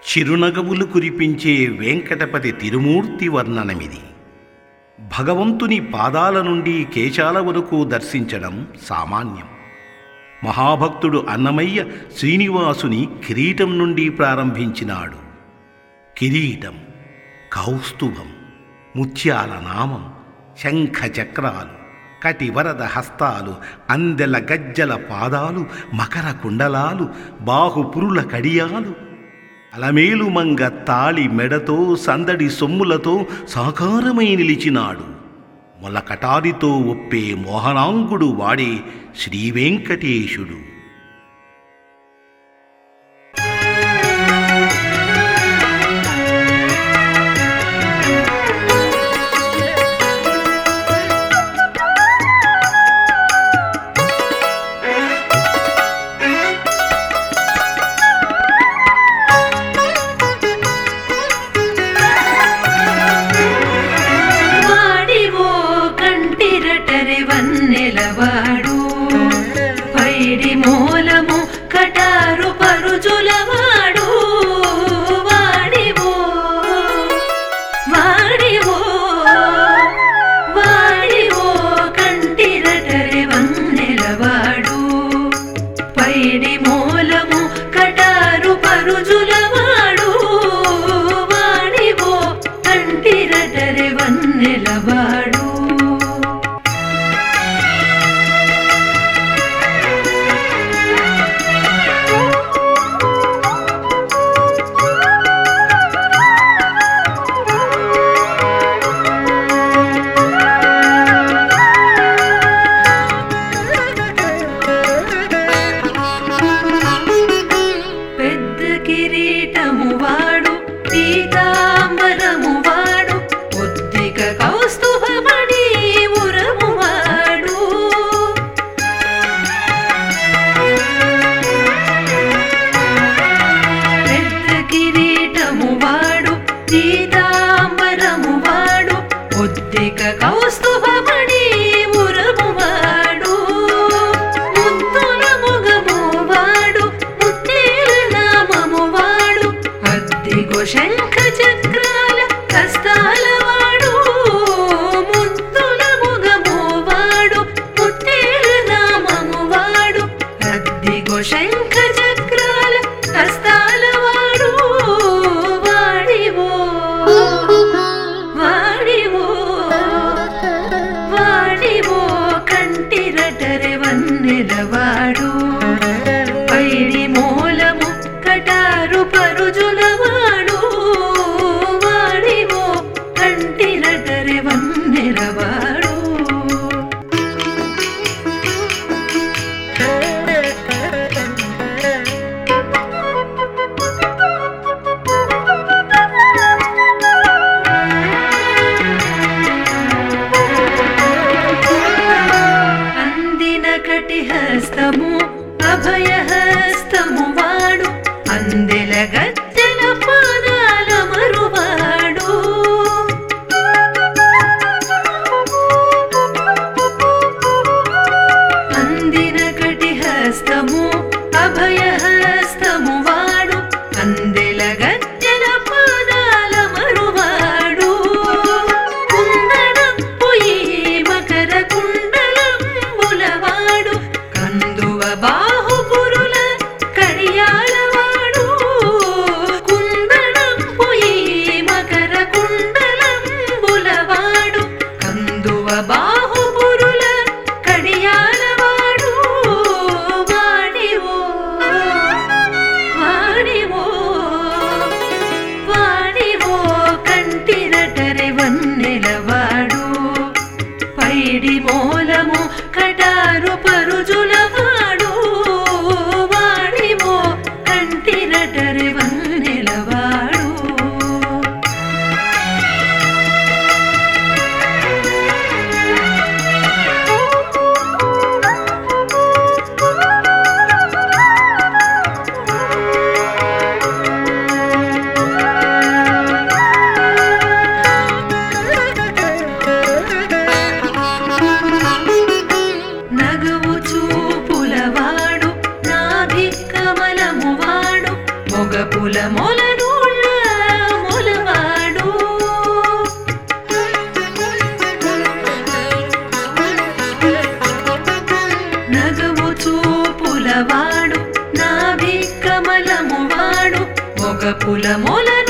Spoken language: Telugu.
చిరునగవులు కురిపించే వెంకటపతి తిరుమూర్తి వర్ణనమిది. భగవంతుని పాదాల నుండి కేశాల వరకు దర్శించడం సామాన్యం. మహాభక్తుడు అన్నమయ్య శ్రీనివాసుని కిరీటం నుండి ప్రారంభించినాడు. కిరీటం కౌస్తుభం ముత్యాల నామం శంఖచక్రాలు కటివరద హస్తాలు అందెల గజ్జల పాదాలు మకర కుండలాలు బాహుపురుల కడియాలు అలమేలుమంగ తాళి మెడతో సందడి సొమ్ములతో సాకారమై నిలిచినాడు. మొలకటారితో ఒప్పే మోహనాంగుడు వాడే శ్రీవెంకటేశుడు. మూలము కటారు పరుజులవాడు. వాడివో వాడివో వాడివో కంటిరటరి వన్నెలవాడు. పైడి మూలము కటారు పరుజులవాడు. వాడివో కంటిరటరి వన్నెలవాడు. పైడి పుల మొలనుళ్ళ మొలవాడు. నగవు చూపులవాడు నాభి కమలమువాడు. ఒక పుల మొలను